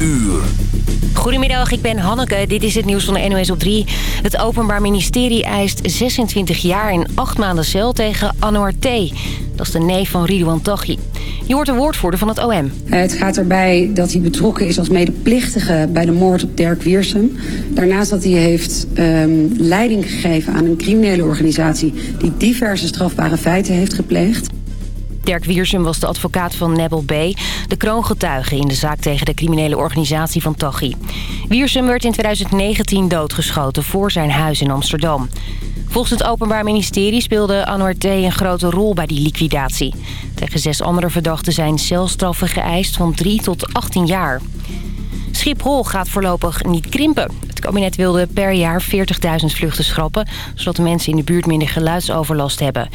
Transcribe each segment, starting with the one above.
uur. Goedemiddag, ik ben Hanneke. Dit is het nieuws van de NOS op 3. Het Openbaar Ministerie eist 26 jaar en 8 maanden cel tegen Anouar T. Dat is de neef van Ridouan Taghi. Je hoort een woordvoerder van het OM. Het gaat erbij dat hij betrokken is als medeplichtige bij de moord op Dirk Wiersum. Daarnaast dat hij heeft um, leiding gegeven aan een criminele organisatie... die diverse strafbare feiten heeft gepleegd. Dirk Wiersum was de advocaat van Nebel B. De kroongetuige in de zaak tegen de criminele organisatie van Taghi. Wiersum werd in 2019 doodgeschoten voor zijn huis in Amsterdam. Volgens het Openbaar Ministerie speelde Anwar T. een grote rol bij die liquidatie. Tegen zes andere verdachten zijn celstraffen geëist van 3 tot 18 jaar. Schiphol gaat voorlopig niet krimpen. Het kabinet wilde per jaar 40.000 vluchten schrappen... zodat de mensen in de buurt minder geluidsoverlast hebben.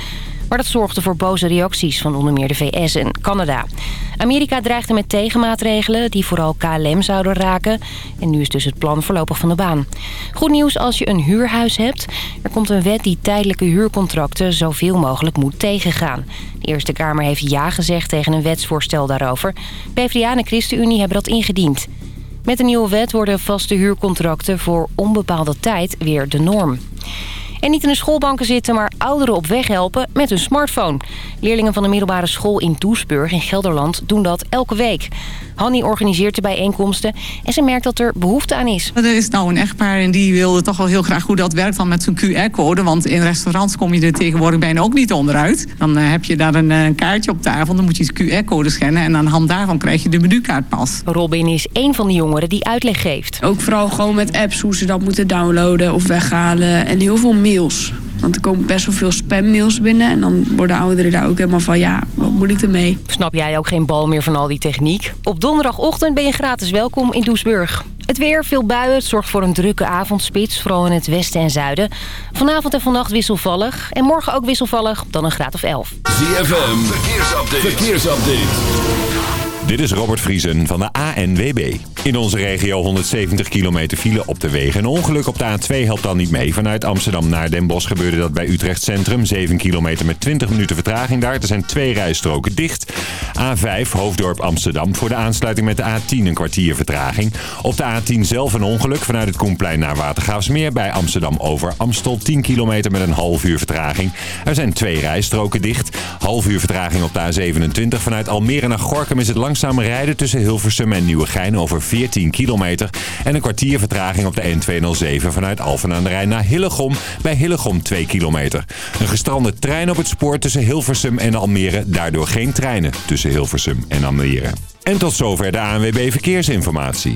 Maar dat zorgde voor boze reacties van onder meer de VS en Canada. Amerika dreigde met tegenmaatregelen die vooral KLM zouden raken. En nu is dus het plan voorlopig van de baan. Goed nieuws als je een huurhuis hebt. Er komt een wet die tijdelijke huurcontracten zoveel mogelijk moet tegengaan. De Eerste Kamer heeft ja gezegd tegen een wetsvoorstel daarover. PvdA en ChristenUnie hebben dat ingediend. Met de nieuwe wet worden vaste huurcontracten voor onbepaalde tijd weer de norm. En niet in de schoolbanken zitten, maar ouderen op weg helpen met hun smartphone. Leerlingen van de middelbare school in Doesburg in Gelderland doen dat elke week. Hanny organiseert de bijeenkomsten en ze merkt dat er behoefte aan is. Er is nou een echtpaar en die wilde toch wel heel graag hoe dat werkt dan met zo'n QR-code. Want in restaurants kom je er tegenwoordig bijna ook niet onderuit. Dan uh, heb je daar een uh, kaartje op tafel, dan moet je de QR-code scannen... en aan de hand daarvan krijg je de menukaart pas. Robin is een van de jongeren die uitleg geeft. Ook vooral gewoon met apps hoe ze dat moeten downloaden of weghalen en heel veel mails. Want er komen best wel veel spammails binnen. En dan worden ouderen daar ook helemaal van, ja, wat moet ik ermee? Snap jij ook geen bal meer van al die techniek? Op donderdagochtend ben je gratis welkom in Doesburg. Het weer, veel buien, het zorgt voor een drukke avondspits, vooral in het westen en zuiden. Vanavond en vannacht wisselvallig. En morgen ook wisselvallig, dan een graad of 11. ZFM, verkeersupdate. verkeersupdate. Dit is Robert Vriesen van de ANWB. In onze regio 170 kilometer file op de wegen. Een ongeluk op de A2 helpt dan niet mee. Vanuit Amsterdam naar Den Bosch gebeurde dat bij Utrecht Centrum. 7 kilometer met 20 minuten vertraging daar. Er zijn twee rijstroken dicht. A5 Hoofddorp Amsterdam voor de aansluiting met de A10 een kwartier vertraging. Op de A10 zelf een ongeluk vanuit het Koenplein naar Watergraafsmeer. Bij Amsterdam over Amstel 10 kilometer met een half uur vertraging. Er zijn twee rijstroken dicht. Half uur vertraging op de A27 vanuit Almere naar Gorkum is het lang langzaam rijden tussen Hilversum en Nieuwegein over 14 kilometer. En een kwartier vertraging op de N207 vanuit Alphen aan de Rijn naar Hillegom. Bij Hillegom 2 kilometer. Een gestrande trein op het spoor tussen Hilversum en Almere. Daardoor geen treinen tussen Hilversum en Almere. En tot zover de ANWB Verkeersinformatie.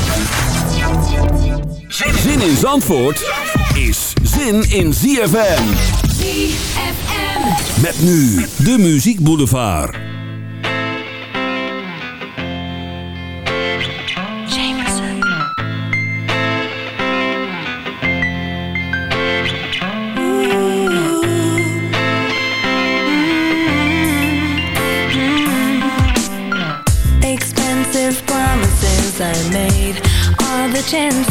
Zin in Zandvoort is zin in ZFM. ZFM. Met nu de Muziek Boulevard. Expensive promises I made All the chances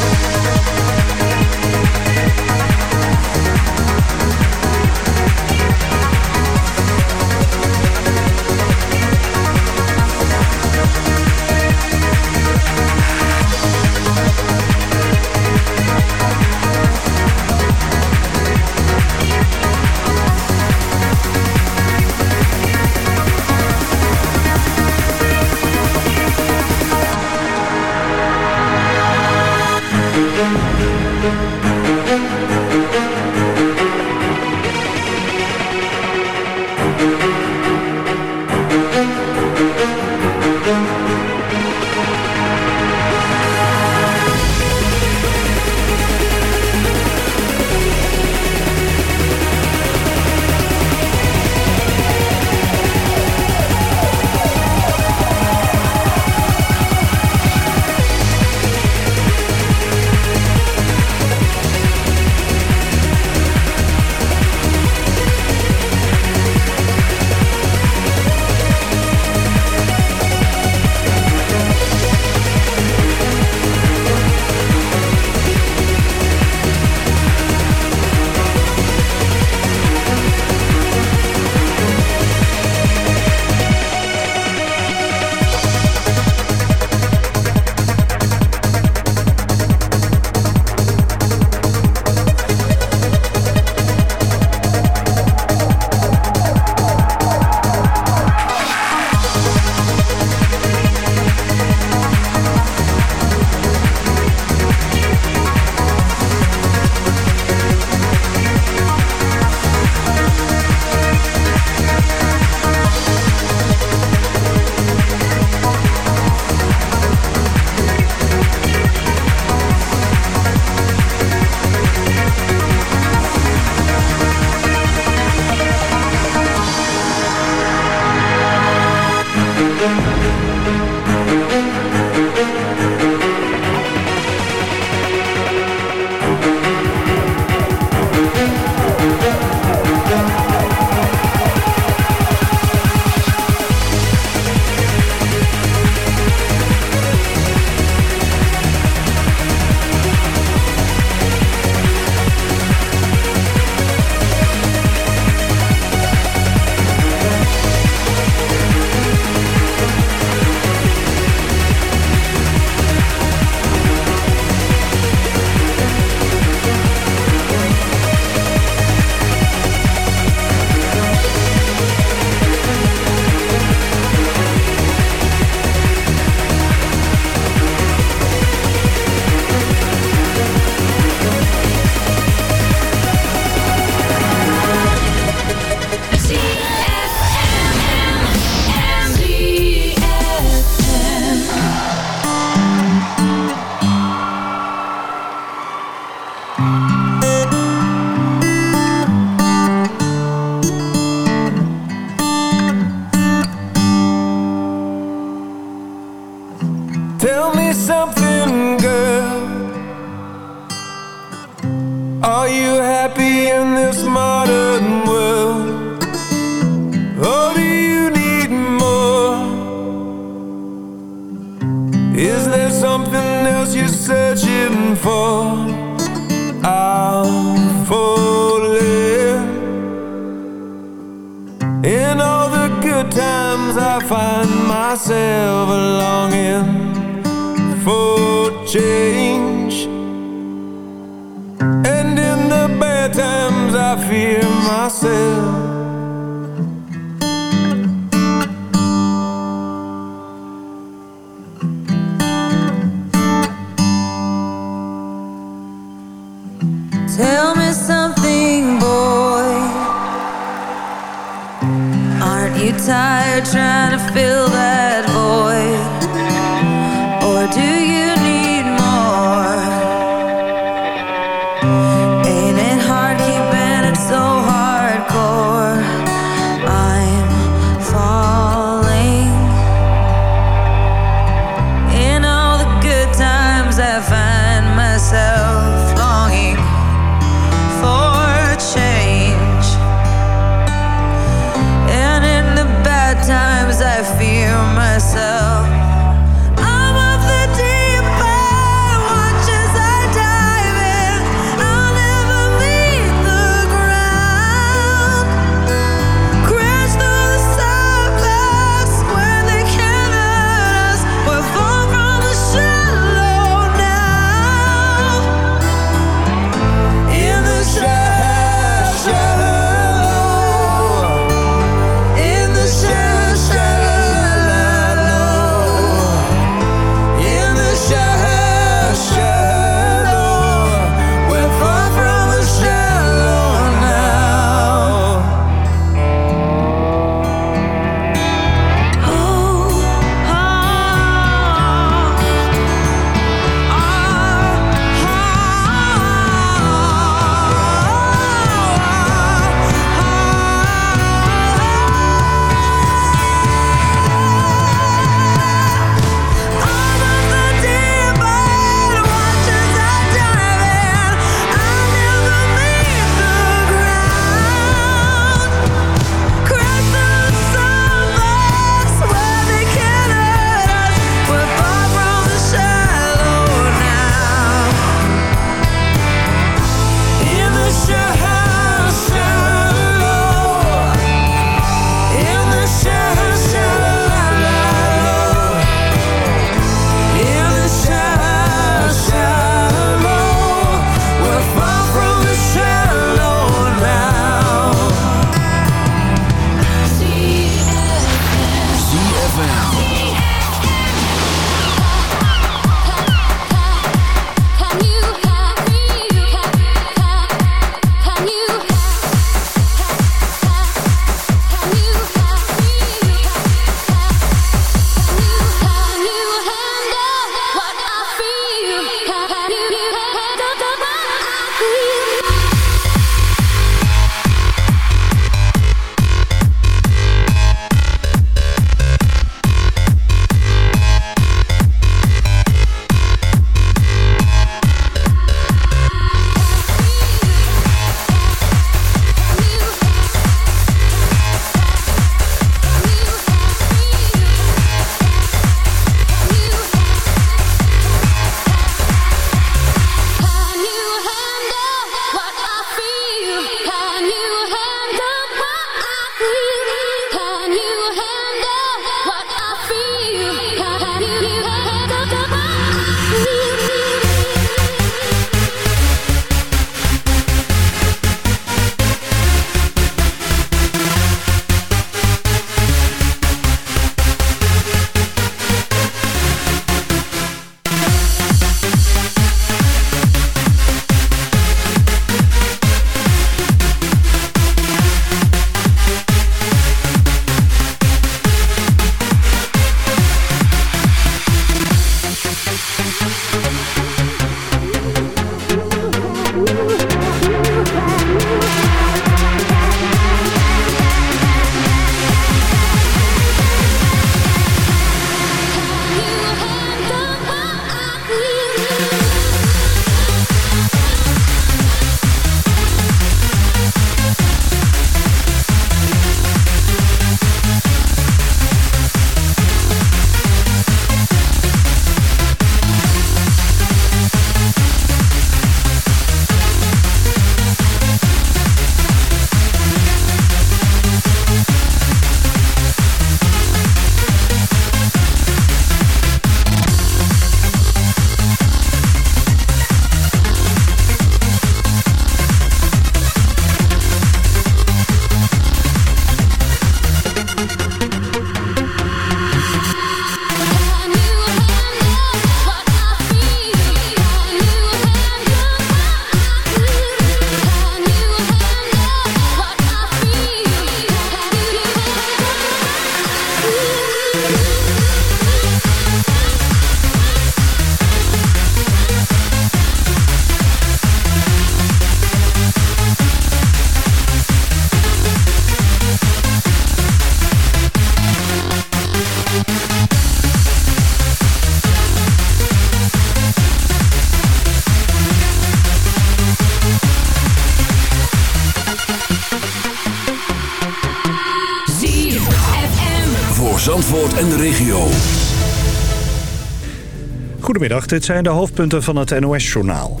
Goedemiddag, dit zijn de hoofdpunten van het NOS-journaal.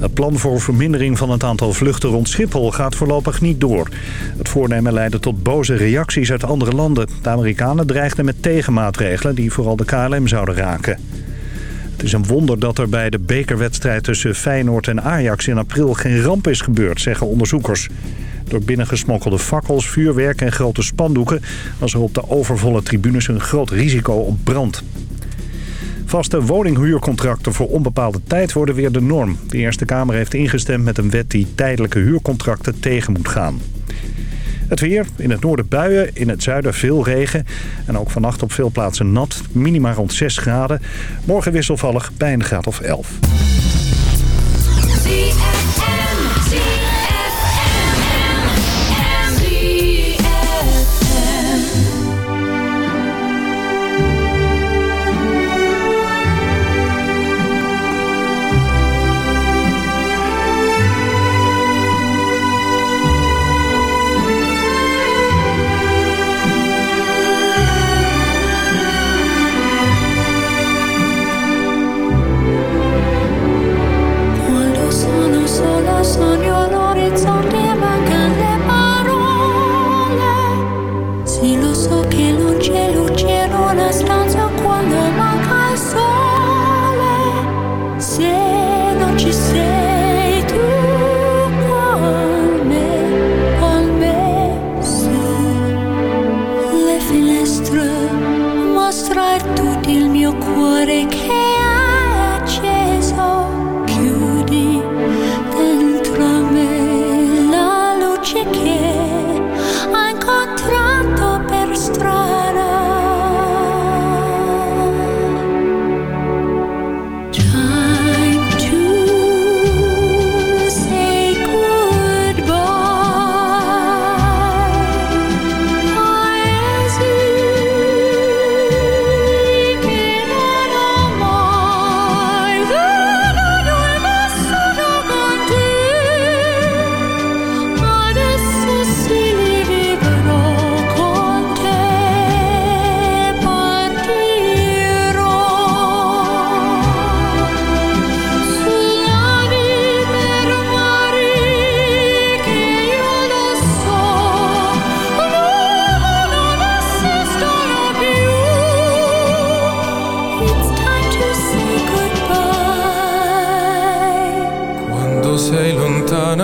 Het plan voor vermindering van het aantal vluchten rond Schiphol gaat voorlopig niet door. Het voornemen leidde tot boze reacties uit andere landen. De Amerikanen dreigden met tegenmaatregelen die vooral de KLM zouden raken. Het is een wonder dat er bij de bekerwedstrijd tussen Feyenoord en Ajax in april geen ramp is gebeurd, zeggen onderzoekers. Door binnengesmokkelde fakkels, vuurwerk en grote spandoeken was er op de overvolle tribunes een groot risico op brand. Vaste woninghuurcontracten voor onbepaalde tijd worden weer de norm. De Eerste Kamer heeft ingestemd met een wet die tijdelijke huurcontracten tegen moet gaan. Het weer, in het noorden buien, in het zuiden veel regen. En ook vannacht op veel plaatsen nat, minima rond 6 graden. Morgen wisselvallig bij een graad of 11.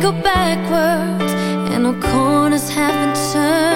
can't go backwards, and no corners have been turned.